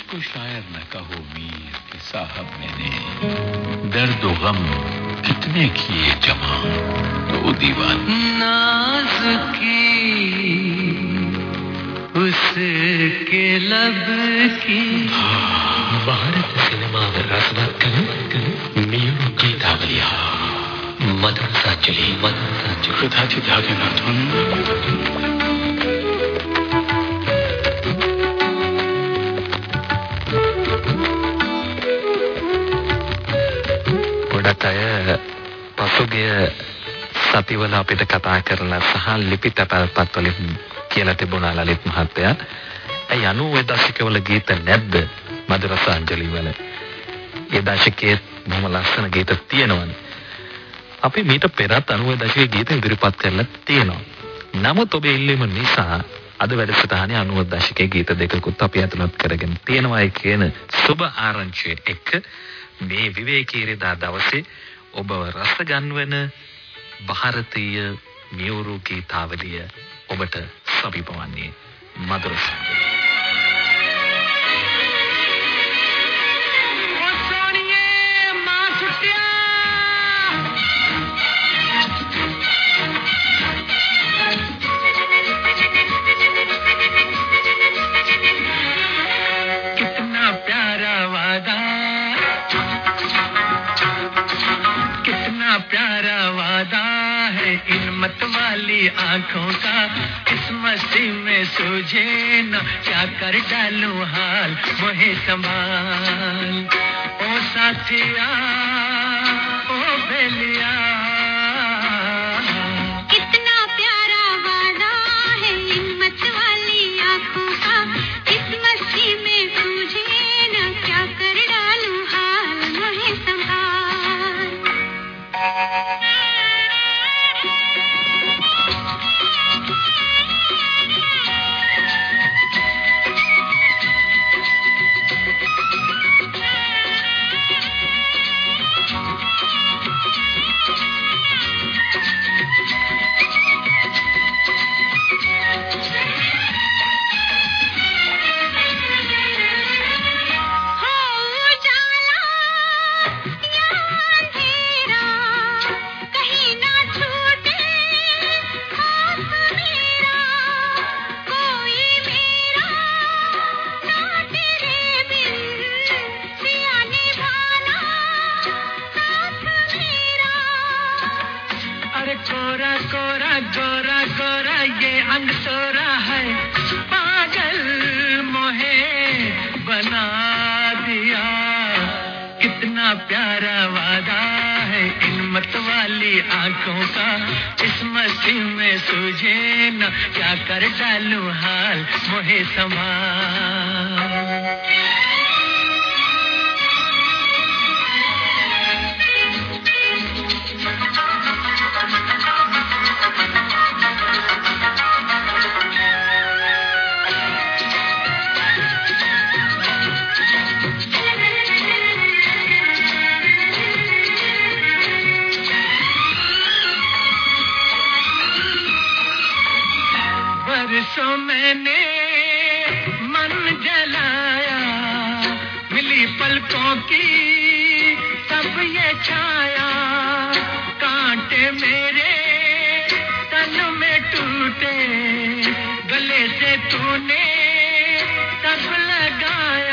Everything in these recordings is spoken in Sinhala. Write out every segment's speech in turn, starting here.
مجھ کو شاعر نہ کہو میر کہ صاحب میں نے۔ درد و غم کتنے کیے جمع تو دیوان۔ ناز کی اس کے لب کی۔ بھارت سنیما رسم کلو میروں کی دھاگلیا۔ مدرسہ چلی مدرسہ چلی۔ خدا جی دھاگے نہ අය පසුගිය සතිවල අපිට කතා කරලා සහ ලිපි තැපැල්පත් වලින් කියලා තිබුණා ලලිත් මහත්තයා. ඒ 90 දශකවල ගීත නැද්ද මధుරසාංජලි වල? ඒ දශකයේ බොහොම ලස්සන ගීත තියෙනවනේ. අපි මීට පෙරත් 90 දශකයේ ගීත ඉදිරිපත් කරලා තියෙනවා. නමුත් ඔබේ ඉල්ලීම නිසා අද වැඩසටහනේ 90 දශකයේ ගීත දෙකකුත් අපි ඇතුළත් කරගෙන තියෙනවායි කියන සුබ ආරංචිය එක්ක මේ විවේකීරිදා දවසේ ඔබව රස ගන්වන ಭಾರತೀය මියුරු ගීතාවලිය ඔබට සමීපවන්නේ මధుර සංගීතය آنکھوں کا اس مستی میں سوجے نہ، کیا کر ڈالوں حال وہ سنبھال۔ او ساتھیا او بیلیا گورا گورا، یہ انگ سورا ہے۔ پاگل موہے بنا دیا۔ کتنا پیارا وعدہ ہے ان مت والی آنکھوں کا۔ اس مستی میں سوجے نہ، کیا کر ڈالوں حال موہے سما۔ نے من جلایا، ملی پلکوں کی سب یہ چھایا۔ کانٹے میرے تن میں ٹوٹے، گلے سے تو نے تب لگایا۔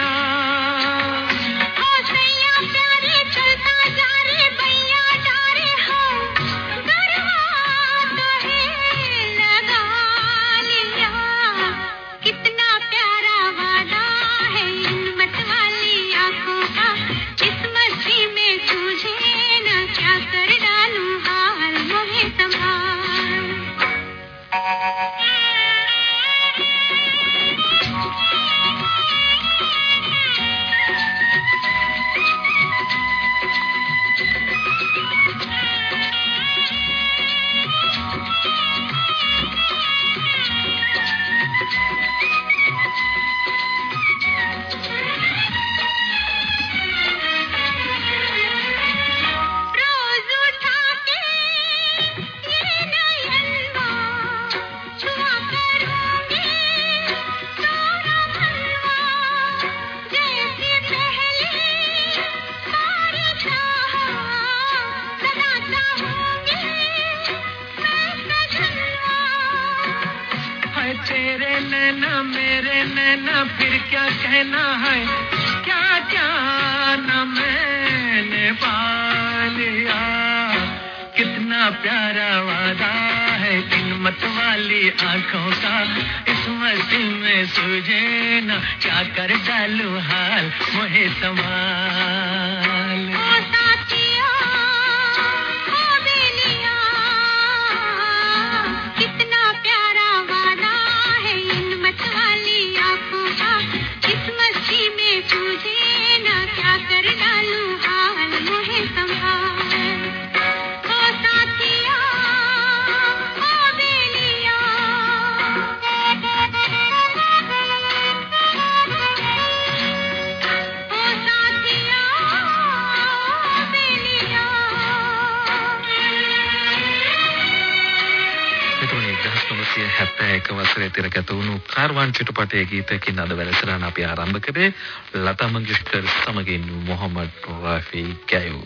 තිරගත වුණු කාර්වාන් චිත්‍රපටයේ ගීතකින් අද වැඩසටහන අපි ආරම්භ කරේ ලතා මංගেশකර් සමගින් මොහමඩ් රාෆි ගැයූ.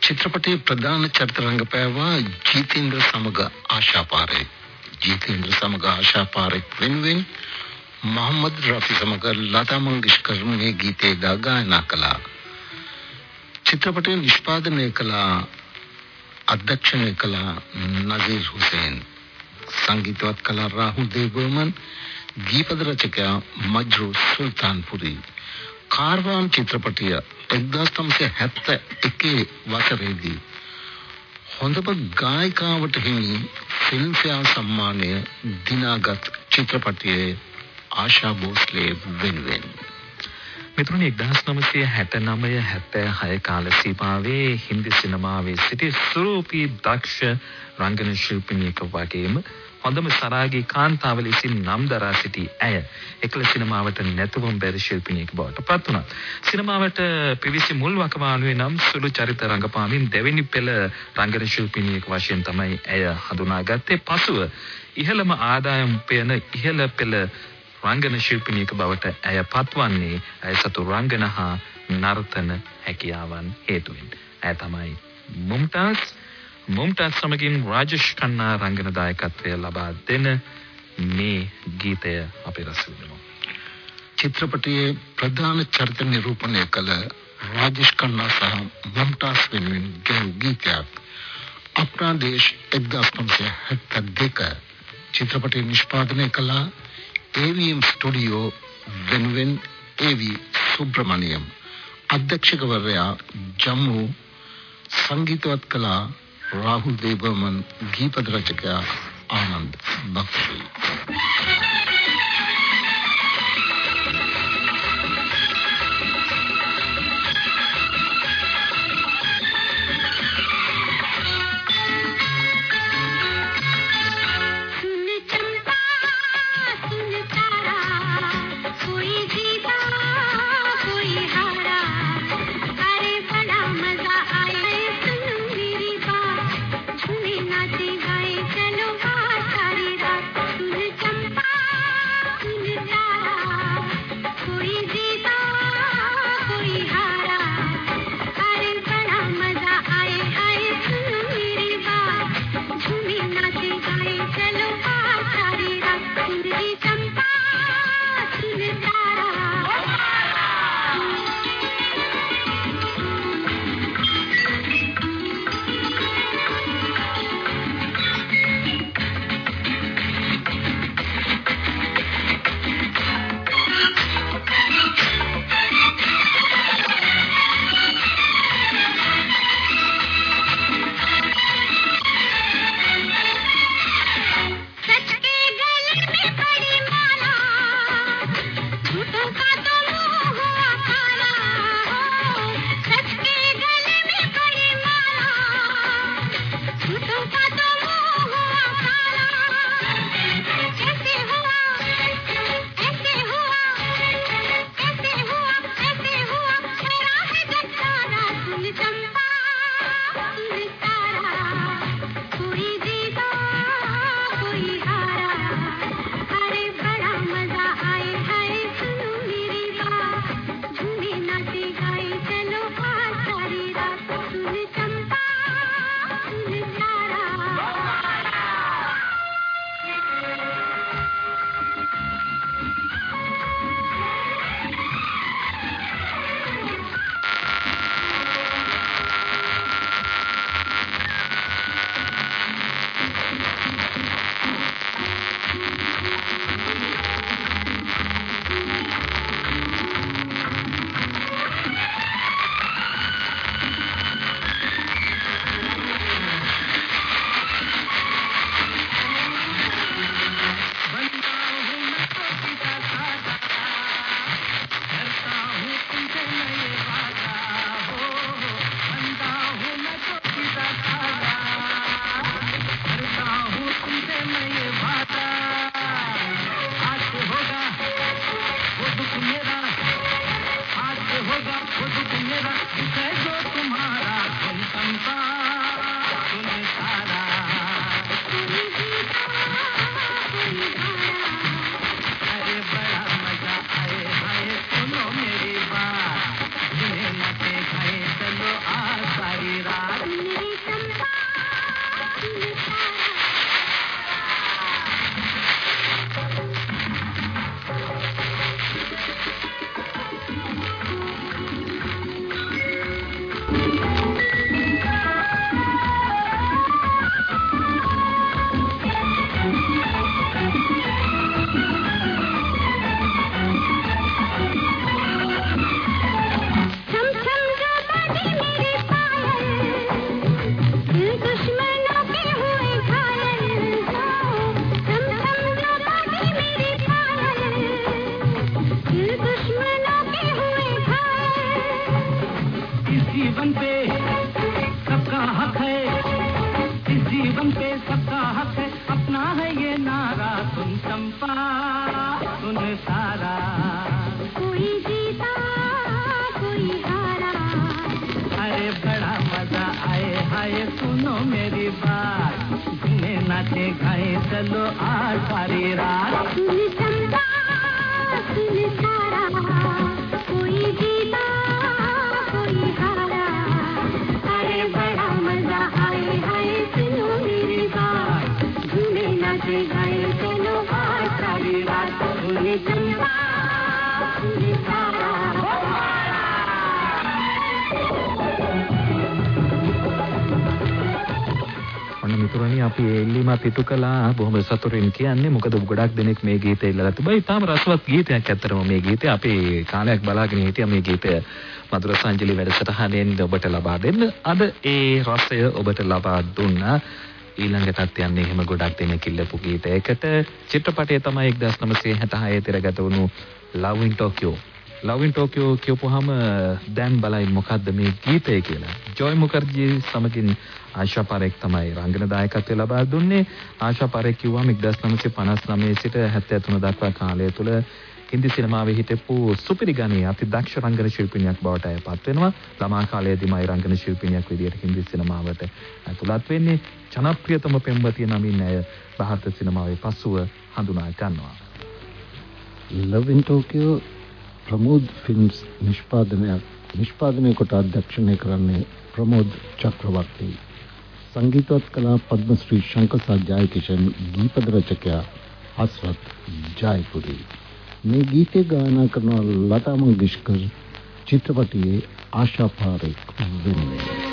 චිත්‍රපටයේ ප්‍රධාන චරිත රංගපෑවා ජීතේන්ද්‍ර සමග ආශා පාරේ. ජීතේන්ද්‍ර සමග ආශා පාරේ වෙනුවෙන් මොහම්මද් රෆි සමග ලතා මංගেশකර් මේ ගීතය දා ගායනා කළා. චිත්‍රපටය නිෂ්පාදනය කළ අධ්‍යක්ෂණය කළ නසීර් හුසේන්. සංගීතවත් කළ රාහුල් දේවබර්මන් ගීපද රචකයා මජ්රු සුල්තාන්පුරි. කාර්වාන් චිත්‍රපටය 1971 වසරේදී. හොඳම ගායිකාවට හිමි ෆිල්ම්ෆෙයාර් සම්මානය දිනාගත් චිත්‍රපටයේ ආශා භෝස්ලේ වෙනුවෙන්. මෙතුණේ 1969 76 කාල සීමාවේ හින්දි සිනමාවේ සිටි සුරූපී දක්ෂ රංගන ශිල්පිනියක වගේම හොඳම සරාගී කාන්තාව ලෙසින් නම් දරා සිටි ඇය එකල සිනමාවට නැතුවම බැරි ශිල්පිනියක බවට පත් වුණා. සිනමාවට පිවිසි මුල් වකවානුවේ නම් සුළු චරිත රංගපාමින් දෙවෙනි පෙළ රංගන ශිල්පිනියක වශයෙන් තමයි ඇය හඳුනාගත්තේ. පසුව ඉහළම ආදායම් පෙන ඉහළ පෙළ රංගන ශිල්පිනියක බවට ඇය පත්වන්නේ ඇය සතු රංගන හා නර්තන හැකියාවන් හේතුවෙන්. ඇය තමයි මුම්තාස් මුම්තාස් සමගින් රාජේෂ් කන්නා රංගන දායකත්වය ලබා දෙන මේ ගීතය අපි රස විඳමු. චිත්‍රපටයේ ප්‍රධාන චරිත නිරූපණය කළ රාජේෂ් කන්නා සහ මම්තාස් වෙනුවෙන් ගැයූ ගීතයක් අපනා දේශ් 1972 චිත්‍රපටය නිෂ්පාදනය කළ AVM ස්ටුඩියෝ වෙනුවෙන් AV සුබ්‍රමණියම් අධ්‍යක්ෂකවරයා ජම්මු සංගීතවත් කළ රාහුල් දේවබර්මන් ගීපද රචකයා ආනන්ද බක්ෂි. सुन අපි ඒ ඉල්ලීමත් ඉටු කළා බොහොම සතුටින් කියන්නේ මොකද ගොඩක් දෙනෙක් මේ ගීතය ඉල්ලලා තිබයි. ඊටාම රසවත් ගීතයක් ඇත්තරම මේ ගීතය අපේ කාලයක් බලාගෙන හිටියා මේ ගීතය මధుර සංජලි වැඩසටහනෙන් ඔබට ලබා දෙන්න. අද ඒ රසය ඔබට ලබා දුන්නා. ඊළඟටත් යන්නේ එහෙම ගොඩක් දෙනෙක් ඉල්ලපු ගීතයකට චිත්‍රපටය තමයි 1966 තිරගත වුණු Love in Tokyo Love in Tokyo කියපුවාම දැන් බලයි මොකද්ද මේ ගීතය කියලා. ජොයි මුකර්ජී සමගින් ආශා පාරේක් තමයි රංගන දායකත්වය ලබා දුන්නේ. ආශා පාරේක් කිව්වම 1959 සිට 73 දක්වා කාලය තුල හින්දි සිනමාවේ හිටපු සුපිරි ගණයේ අති දක්ෂ රංගන ශිල්පිනියක් බවට ඇයපත් වෙනවා. ළමා කාලයේදීමයි රංගන ශිල්පිනියක් විදිහට හින්දි සිනමාවට ඇතුළත් වෙන්නේ. ජනප්‍රියතම පෙම්වතිය නමින් ඇය ಭಾರತ සිනමාවේ පසුව හඳුනා ගන්නවා. Love in Tokyo Pramod Films නිෂ්පාදනයක් නිෂ්පාදනය කොට අධ්‍යක්ෂණය කරන්නේ ප්‍රමෝද් චක්‍රවර්ති සංගීතවත් කලා පද්මශ්‍රී ශංකසා ජයකිෂන් ගීපද රචකයා හස්රත් ජයපුරි මේ ගීතය ගායනා කරන ලතා මංගেশකර් චිත්‍රපටයේ ආශා පාරේක් වෙනුවෙන්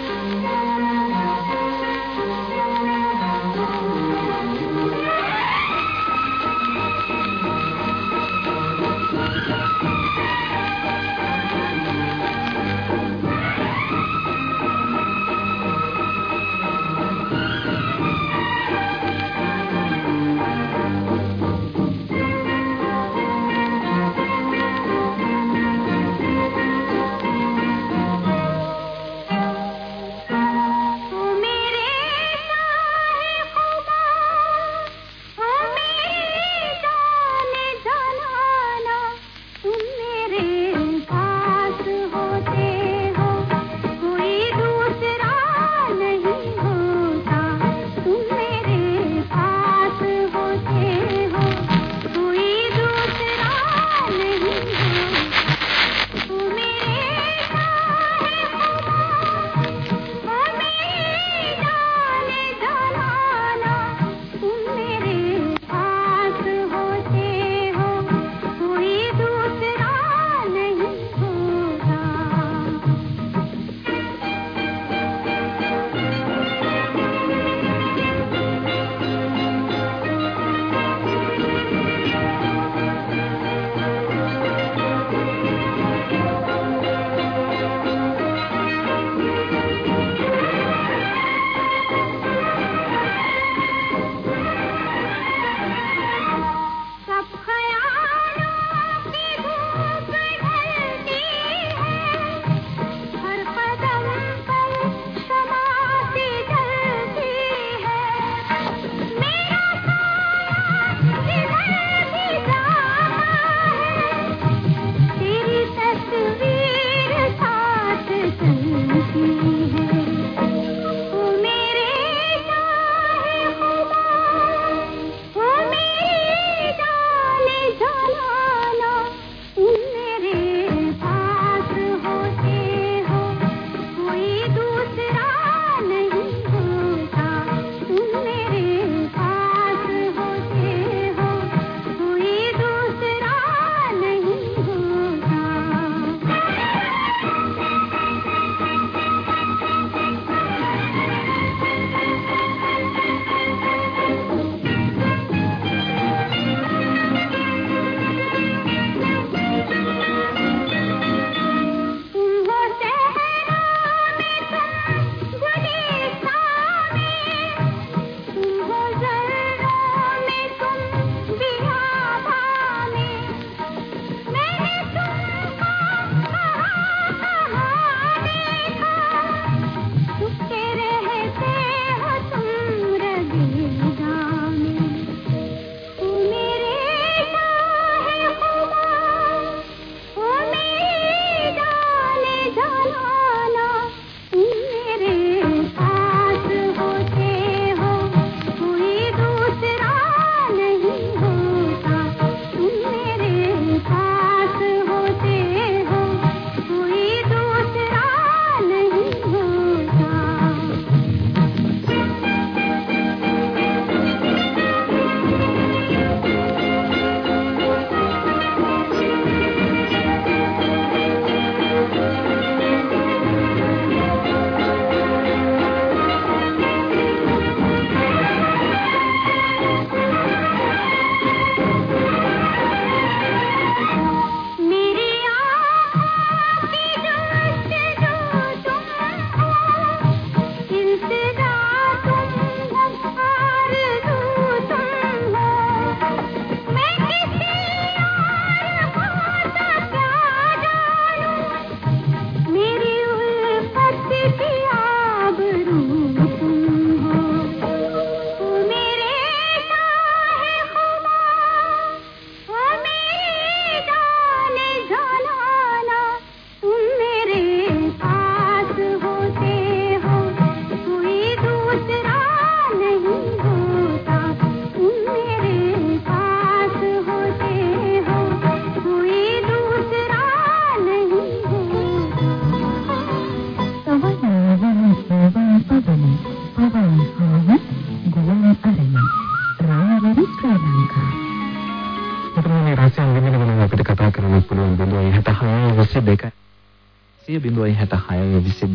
0.66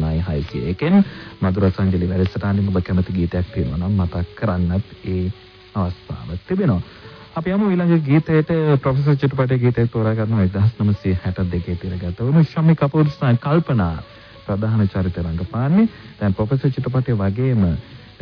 22 මధుර සංජලි වැඩසටහනින් ඔබ කැමති ගීතයක් තියෙනවා නම් මතක් කරන්නත් ඒ අවස්ථාව තිබෙනවා. අපි යමු ඊළඟ ගීතයට ප්‍රොෆෙසර් චිත්‍රපටයේ ගීතයක් තෝරා ගන්නවා 1962 තිරගත වුණු ශම්මි කපූර් සහ කල්පනා ප්‍රධාන චරිත රංගපාන්නේ. දැන් ප්‍රොෆෙසර් චිත්‍රපටයේ වගේම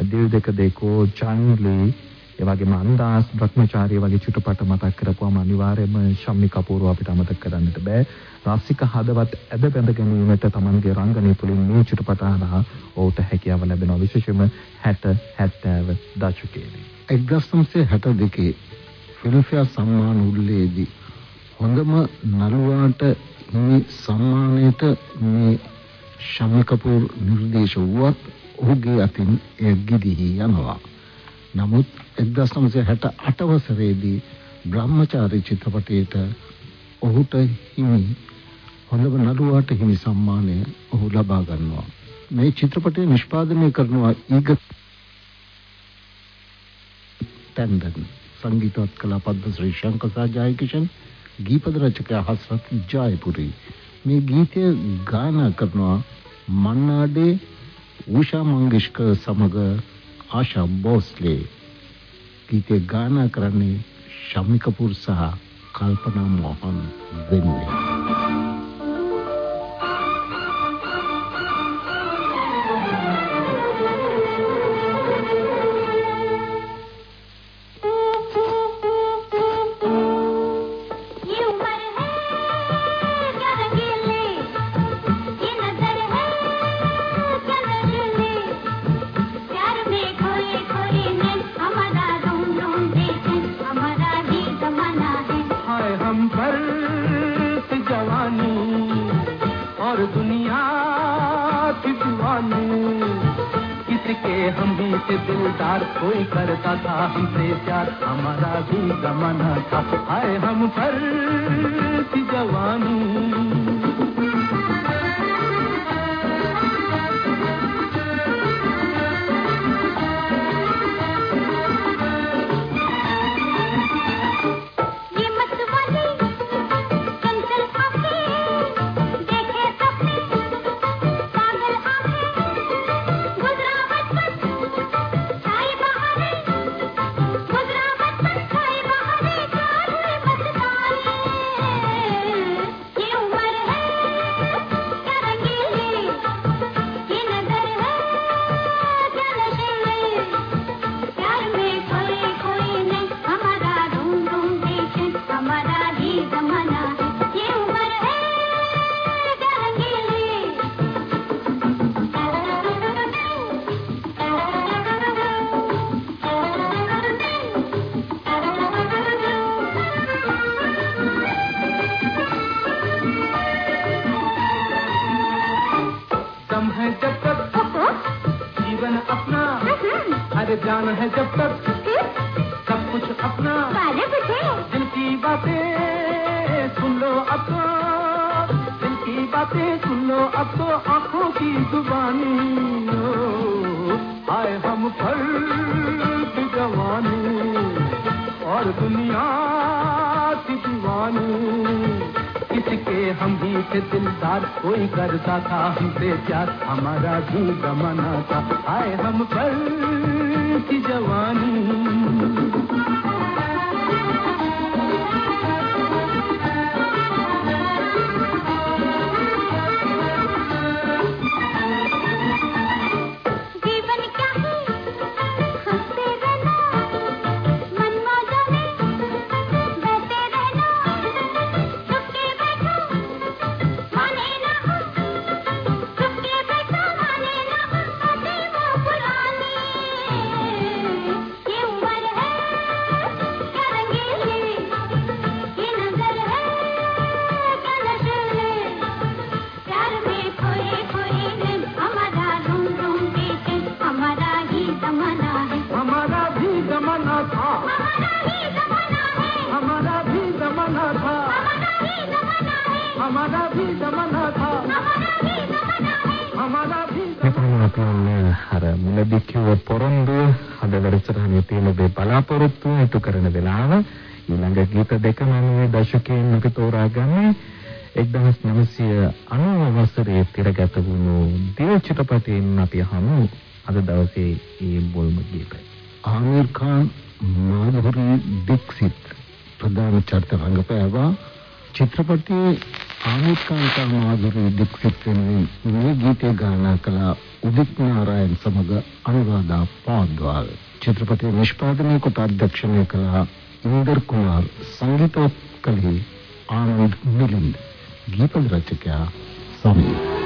දිල් දෙක දෙකෝ චන්ලි ඒ වගේම අන්දාස් භ්‍රමචාරී වගේ චිත්‍රපට මතක් කරපුවම අනිවාර්යයෙන්ම ශම්මි කපූරව අපිට අමතක කරන්නට බෑ. රසික හදවත් ඇද බැඳ ගැනීමට Tamanගේ රංගනය තුළින් මේ චිත්‍රපට හරහා ඔහුට හැකියාව ලැබෙනවා විශේෂයෙන්ම 60 70 දශකයේදී. 1962 ෆිල්ම්ෆෙයාර් සම්මාන උළෙලේදී හොඳම නළුවාට හිමි සම්මානයට මේ ශම්මි කපූර් නිර්දේශ වුවත් ඔහුගේ අතින් එය ගිදිහි යනවා. නමුත් 1968 වසරේදී බ්‍රහ්මචාරී චිත්‍රපටයේට ඔහුට හිමි හොඳම නළුවාට හිමි සම්මානය ඔහු ලබා ගන්නවා. මේ චිත්‍රපටය නිෂ්පාදනය කරනවා ඊග තැන්දන්. සංගීතවත් කලා පද්මශ්‍රී ශංකර් ජයකිෂන් ගීපද රචකයා හස්රත් ජයපුරි. මේ ගීතය ගායනා කරනවා මන්නාඩේ ඌෂා මංගেশකර් සමග ආශා බෝස්ලේ. ගීතය ගායනා කරන්නේ ශම්මි කපූර් සහ කල්පනා මොහන් වෙන්නේ اور دنیا کی دیوانی کس کے ہم بھی سے دلدار کوئی کرتا تھا ہم سے پیار۔ ہمارا بھی زمانہ تھا۔ ہائے ہم پر کی جوانی اب آنکھوں کی زبانی آئے ہم پھل کی جوانی اور دنیا کی دیوانی۔ اس کے ہم بھی تھے دلدار، کوئی کرتا تھا ہم سے پیار، ہمارا بھی گمانا تھا۔ آئے ہم پھل کی جوانی۔ පුළුවන් අර මුලදී කිව්ව පොරොන්දු අද වැඩසටහනේ තියෙන මේ බලාපොරොත්තු ඉටු කරන වෙලාව. ඊළඟ ගීත දෙකම මේ දශකයෙන් අපි තෝරාගන්නේ 1990 වසරේ තිරගත වුණු දිය චිත්‍රපටයෙන් අපි හමු අද දවසේ මේ බොල්ම ගීතය. ආමීර් ඛාන් මාධුරී දීක්ෂිත් ප්‍රධාන චරිත රංගපෑවා. චිත්‍රපටයේ ආමිකාන්ත මාධුරී දීක්ෂිත් වෙනුවෙන් මේ ගීතය ගායනා කළ نارا سمد ابواد چھترپتی نشپاد کتا لکھا ان سنگ کلی آنند ملند گیت ساری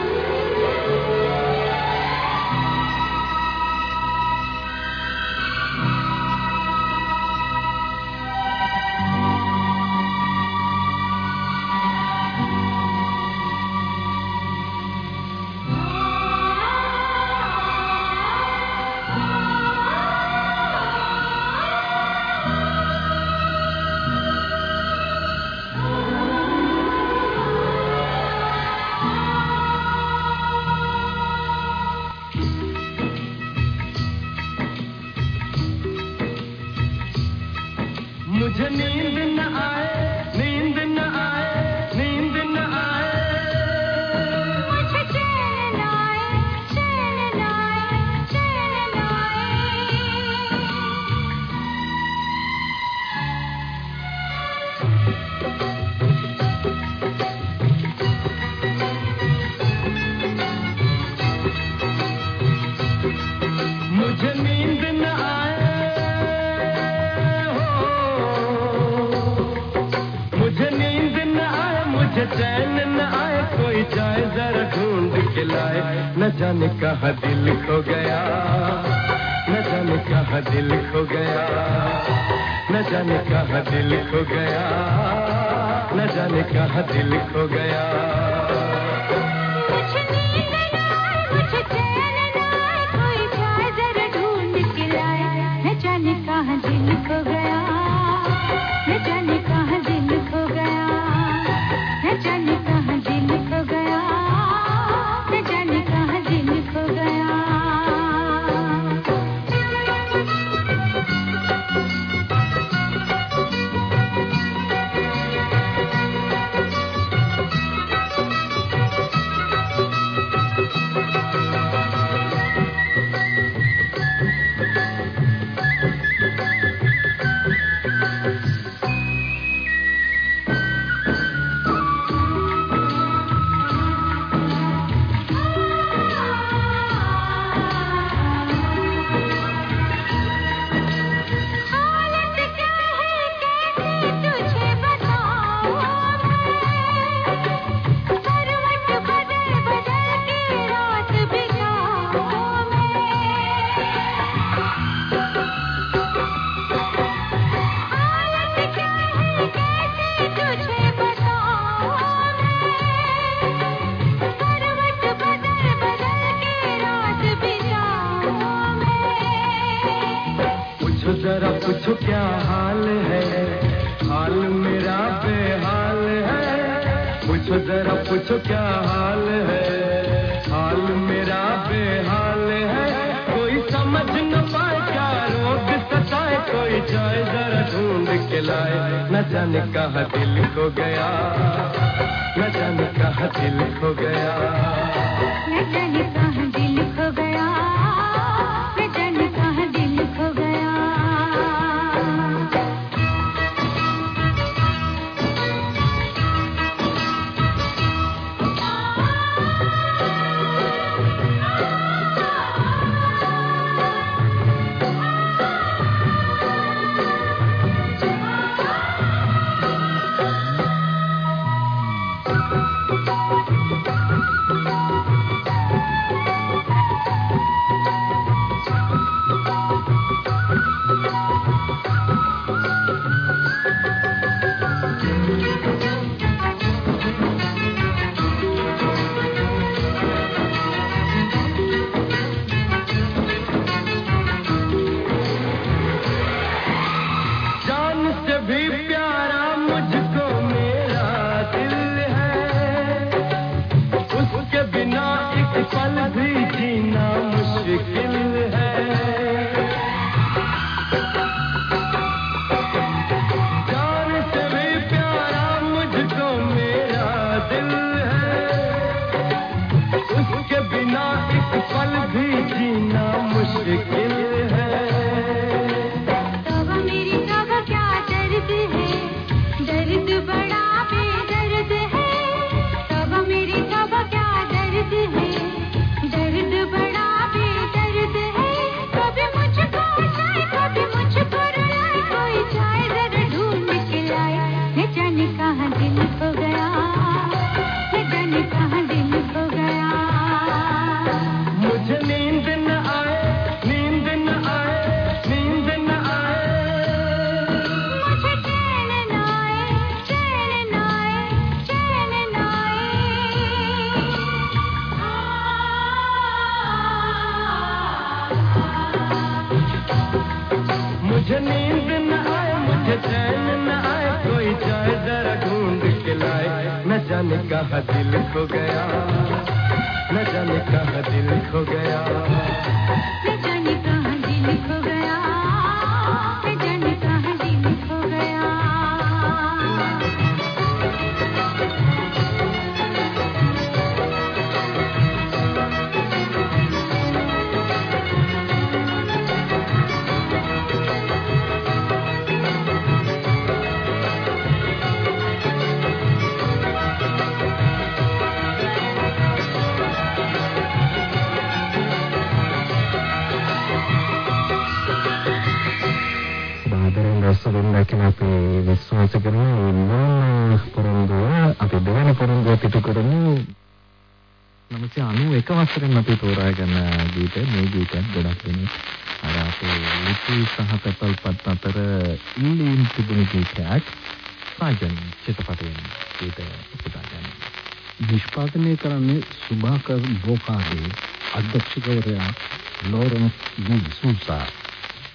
لارنس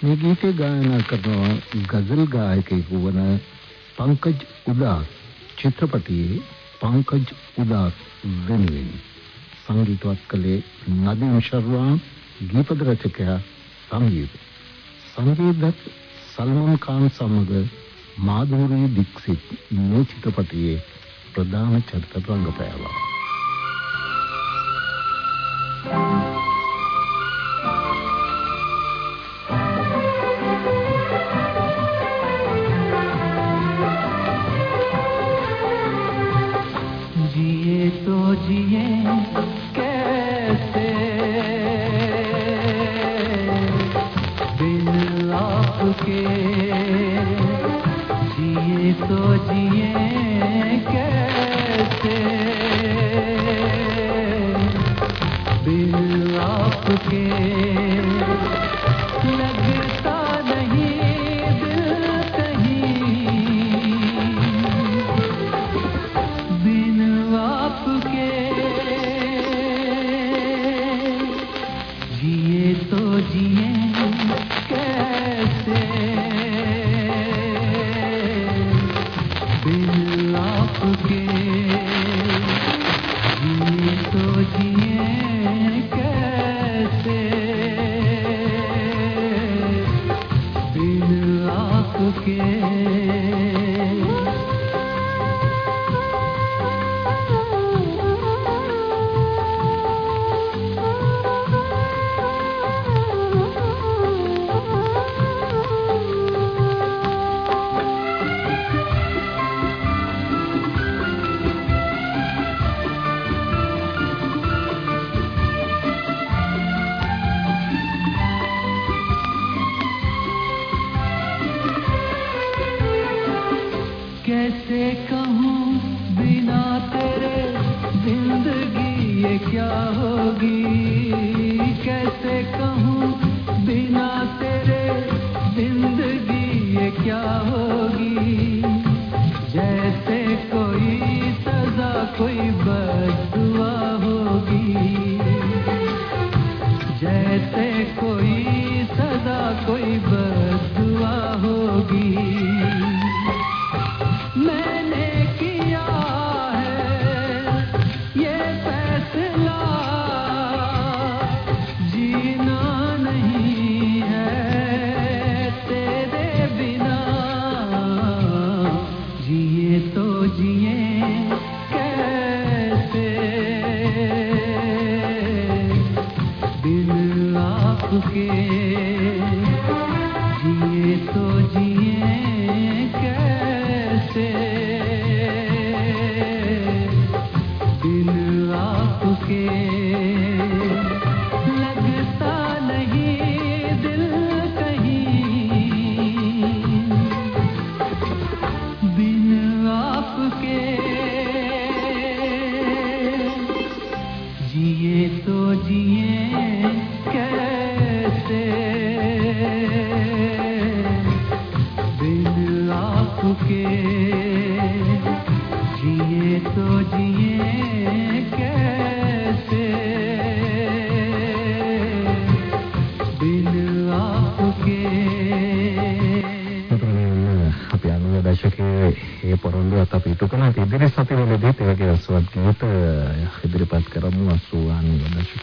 گیتے گائے کرزل گا ہوا چھت پٹی پنکجہ සංගීතවත් කළේ නදීම් ශර්වා ගීපද රචකයා සංගීත. සංගීතත් සල්මන් ඛාන් සමග මාධුරී දීක්ෂිත් මේ චිත්‍රපටයේ ප්‍රධාන චරිත රංගපෑවා.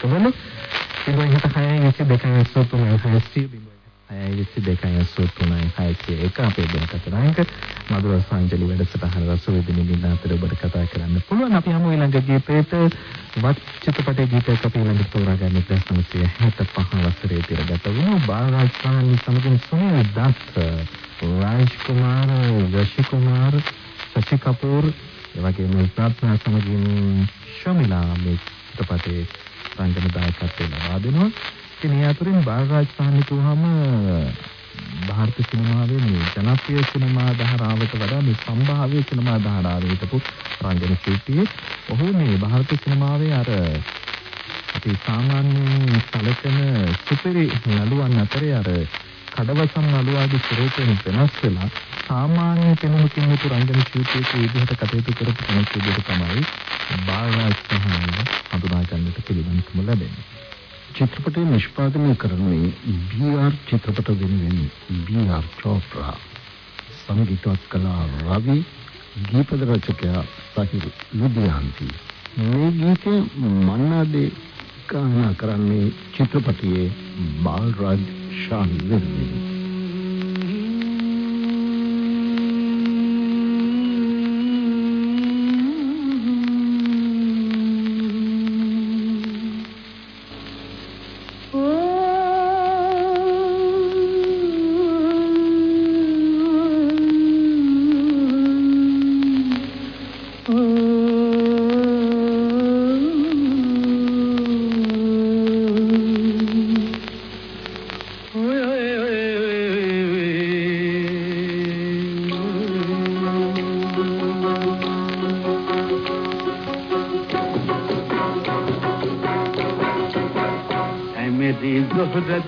80 දශකවල. 0.6 22 83 එක අපේ දෙකතරංග මధుර සංජලි වැඩසටහන රස විඳින්න අතර ඔබට කතා කරන්න පුළුවන්. අපි හැම ඊළඟ ගීතේට වත් චිත්‍රපටයේ ගීතයක් අපි ඊළඟ තෝරාගන්න 1975 වසරේ තිරගත වුණු. බාලරාජ් සානි සමගින් සුනිල් දත් රාජ් කුමාර යශි කුමාර සචි කපූර් ඒ වගේම ප්‍රාර්ථනා සමගින් ශමිලා මේ චිත්‍රපටයේ රංගන දායකත්වය ලබා දෙනවා ඉතින් ඒ අතරින් බාලරාජ් සාහනි කිව්වහම ಭಾರತ සිනමාවේ මේ ජනප්‍රිය සිනමා ධාරාවට වඩා මේ සම්භාව්‍ය සිනමා ධාරාවේ හිටපු රංගන ශිල්පියෙක්. ඔහු මේ ಭಾರತ සිනමාවේ අර අපි සාමාන්‍යයෙන් සැලකෙන සුපිරි නළුවන් අතරේ අර කඩවසම් නළුවාගේ ස්වරූපයෙන් වෙනස් වෙලා සාමාන්‍ය කෙනෙකුකින් යුතු රංගන ශිල්පියෙකු විදිහට කටයුතු කරපු කෙනෙක් විදිහට තමයි බාලරාජ් සාහනි හඳුනා ගන්නට පිළිගන්නකම ලැබෙන්නේ. චිත්‍රපටය නිෂ්පාදනය කරන්නේ බී.ආර් චිත්‍රපට වෙනුවෙන් බී.ආර් චෝප්‍රා සංගීතවත් කලා රවි ගීපද රචකයා සහිර ලුධියාන්ති මේ ගීතය මන්නාදේ ගායනා කරන්නේ චිත්‍රපටයේ බාලරාජ් shall live.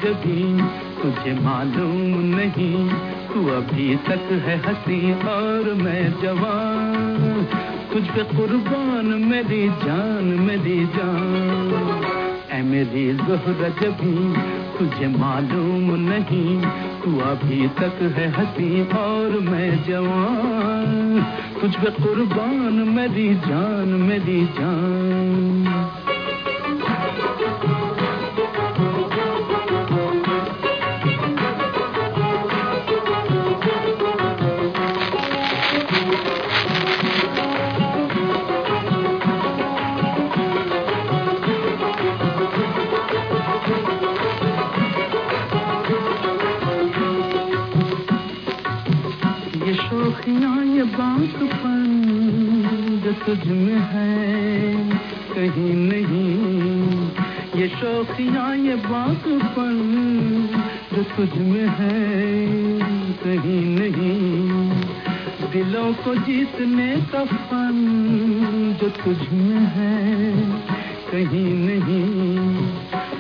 کبھی تجھے معلوم نہیں، تو ابھی تک ہے ہنسی اور میں جوان۔ تجھ پہ قربان میری جان میری جان۔ اے میری زہر جبھی تجھے معلوم نہیں، تو ابھی تک ہے ہنسی اور میں جوان۔ تجھ پہ قربان میری جان میری جان۔ یہ بات پن جو تجھ میں ہے۔ کہیں نہیں، یہ شوقیاں، یہ بات پن جو تجھ میں ہے۔ کہیں نہیں، دلوں کو جیتنے کا فن جو تجھ میں ہے۔ کہیں نہیں،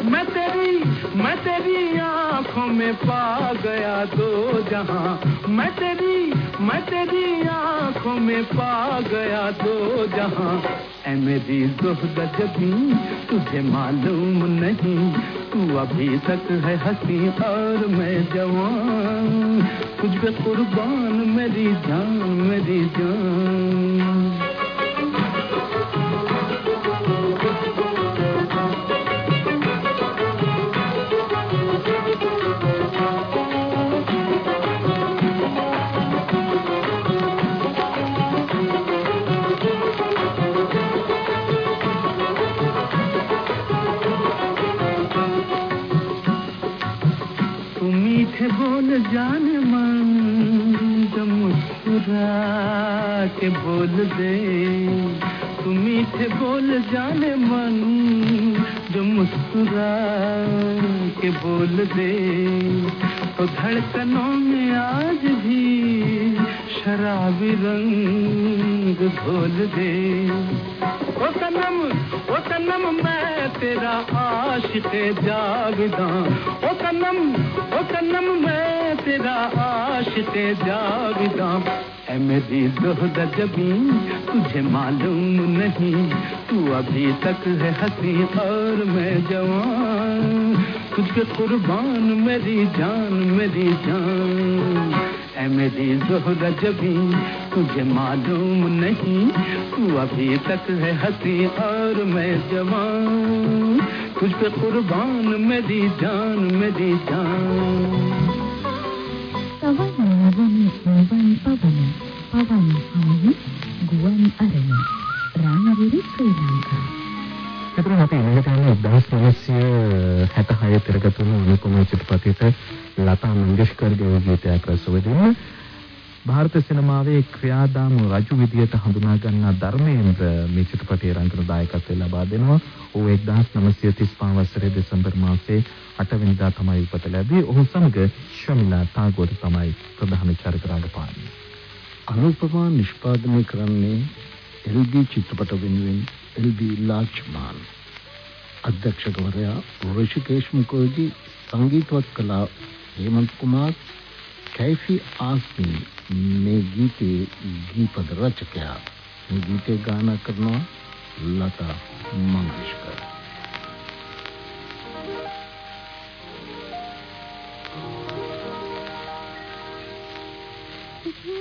میں تیری میں تیری آنکھوں میں پا گیا دو جہاں۔ میں تیری میں تیری آنکھوں میں پا گیا دو جہاں۔ اے میری زہدی تجھے معلوم نہیں۔ تو ابھی تک ہے ہسی اور میں جوان۔ تجھ پہ قربان میری جان میری جان۔ سے بول جان من جب مسکرا کے بول دے۔ تو میٹھے بول جان من جو مسکرا کے بول دے۔ تو دھڑکنوں میں آج بھی شرابی رنگ بھول دے۔ وہ سنم وہ سنم میں تیرا عاشق جاویداں وہ سنم وہ سنم میں تیرا عاشق جاویداں ہے میری زہد جبی، تجھے معلوم نہیں، تو ابھی تک ہے ہنسی اور میں جوان۔ تجھ کے قربان میری جان میری جان۔ اے میری زہر جبی، تجھے معلوم نہیں، تو ابھی تک ہے ہنسی اور میں جوان۔ تجھ پہ قربان میری جان میری جان۔ පවන් නවන සුවන් පවන පවන් හමුවි ගුවන් අරණ රාණවිරි ශ්‍රී ලංකා එතන අපි ඉන්නේ 1966 පෙරක තුන අනුකම චිත්‍රපටයට ලතා මංගেশකර්ගේ ගීතයක් රසව දෙන්නේ ಭಾರತ සිනමාවේ ක්‍රියාදාම රජු විදියට හඳුනා ගන්නා ධර්මේන්ද්‍ර මේ චිත්‍රපටයේ රංගන දායකත්වය ලබා දෙනවා. ਉਹ 1935 වසරේ දෙසැම්බර් මාසයේ 8 වෙනිදා තමයි උපත ලැබී. ඔහු සමග ශමිලා තාගෝර තමයි ප්‍රධාන චරිත රඟපාන්නේ. අනුපමා නිෂ්පාදනය කරන්නේ එල්බී චිත්‍රපට වෙනුවෙන් එල්බී ලාච්මාන් අධ්‍යක්ෂකවරයා ඍෂිකේෂ් මුඛර්ජී සංගීතවත් කලා හේමන්ත් කුමාර් කැයිෆි ආස්මි මේ ගීතේ ගීපද රචකයා මේ ගීතේ ගායනා කරනවා ලතා මංගেশකර් Mm-hmm.